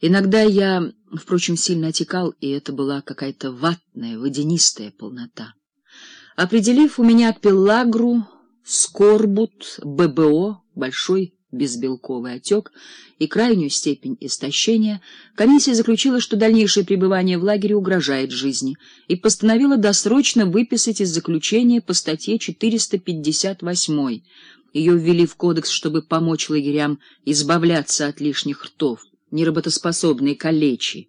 Иногда я, впрочем, сильно отекал, и это была какая-то ватная, водянистая полнота. Определив у меня пелагру, скорбут, ББО, большой безбелковый отек и крайнюю степень истощения, комиссия заключила, что дальнейшее пребывание в лагере угрожает жизни, и постановила досрочно выписать из заключения по статье 458. Ее ввели в кодекс, чтобы помочь лагерям избавляться от лишних ртов неработоспособные калечи.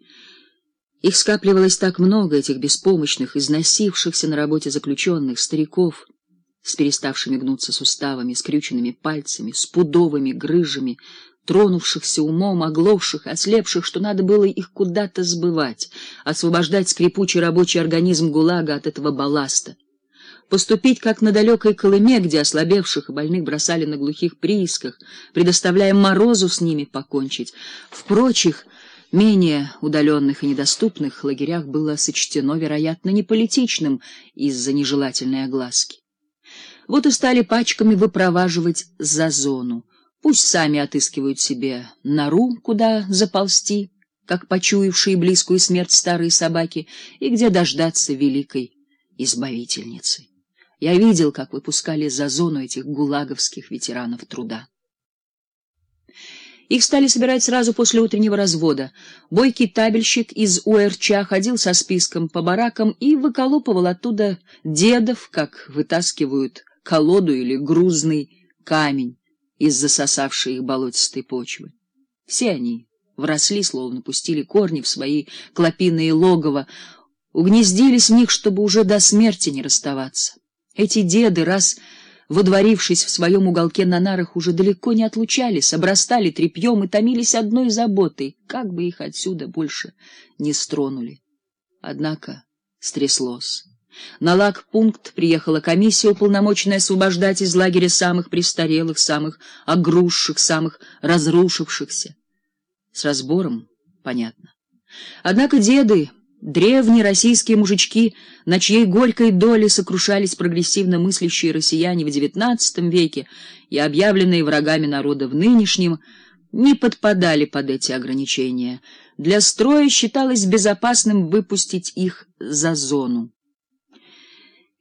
Их скапливалось так много, этих беспомощных, износившихся на работе заключенных, стариков, с переставшими гнуться суставами, скрюченными пальцами, с пудовыми грыжами, тронувшихся умом, оглохших, ослепших, что надо было их куда-то сбывать, освобождать скрипучий рабочий организм ГУЛАГа от этого балласта поступить как на далекой Колыме, где ослабевших и больных бросали на глухих приисках, предоставляя морозу с ними покончить. В прочих, менее удаленных и недоступных лагерях было сочтено, вероятно, неполитичным из-за нежелательной огласки. Вот и стали пачками выпроваживать за зону. Пусть сами отыскивают себе нору, куда заползти, как почуявшие близкую смерть старые собаки, и где дождаться великой избавительницы. Я видел, как выпускали за зону этих гулаговских ветеранов труда. Их стали собирать сразу после утреннего развода. Бойкий табельщик из УРЧ ходил со списком по баракам и выколупывал оттуда дедов, как вытаскивают колоду или грузный камень из засосавшей их болотистой почвы. Все они вросли, словно пустили корни в свои клопиные логово, угнездились в них, чтобы уже до смерти не расставаться. Эти деды, раз водворившись в своем уголке на нарах, уже далеко не отлучались, обрастали тряпьем и томились одной заботой, как бы их отсюда больше не стронули. Однако стряслось. На лагпункт приехала комиссия, уполномоченная освобождать из лагеря самых престарелых, самых огрузших, самых разрушившихся. С разбором, понятно. Однако деды Древние российские мужички, на чьей горькой доле сокрушались прогрессивно мыслящие россияне в XIX веке и объявленные врагами народа в нынешнем, не подпадали под эти ограничения. Для строя считалось безопасным выпустить их за зону.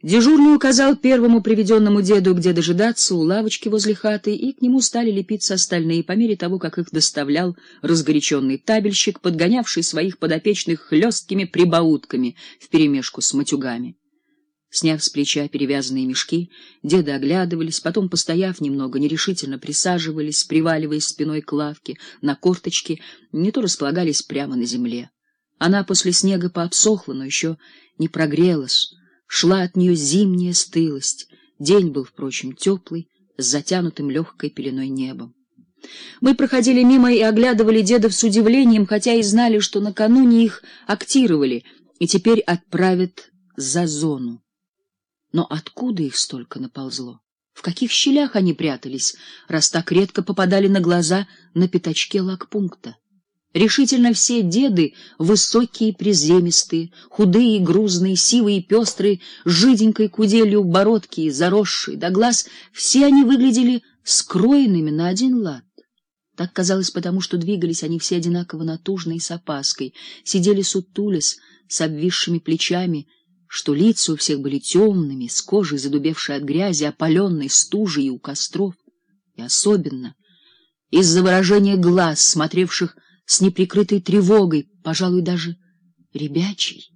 Дежурный указал первому приведенному деду, где дожидаться, у лавочки возле хаты, и к нему стали лепиться остальные по мере того, как их доставлял разгоряченный табельщик, подгонявший своих подопечных хлесткими прибаутками вперемешку с матюгами. Сняв с плеча перевязанные мешки, деды оглядывались, потом, постояв немного, нерешительно присаживались, приваливаясь спиной к лавке, на корточки, не то располагались прямо на земле. Она после снега пообсохла, но еще не прогрелась, Шла от нее зимняя стылость. День был, впрочем, теплый, с затянутым легкой пеленой небом. Мы проходили мимо и оглядывали дедов с удивлением, хотя и знали, что накануне их актировали и теперь отправят за зону. Но откуда их столько наползло? В каких щелях они прятались, раз так редко попадали на глаза на пятачке лагпункта? Решительно все деды, высокие, приземистые, худые, грузные, сивые, пестрые, с жиденькой куделью бородки, заросшие до глаз, все они выглядели скроенными на один лад. Так казалось потому, что двигались они все одинаково натужно и с опаской, сидели сутулись, с обвисшими плечами, что лица у всех были темными, с кожей задубевшей от грязи, опаленной стужей у костров. И особенно из-за выражения глаз, смотревших с неприкрытой тревогой, пожалуй, даже ребячей.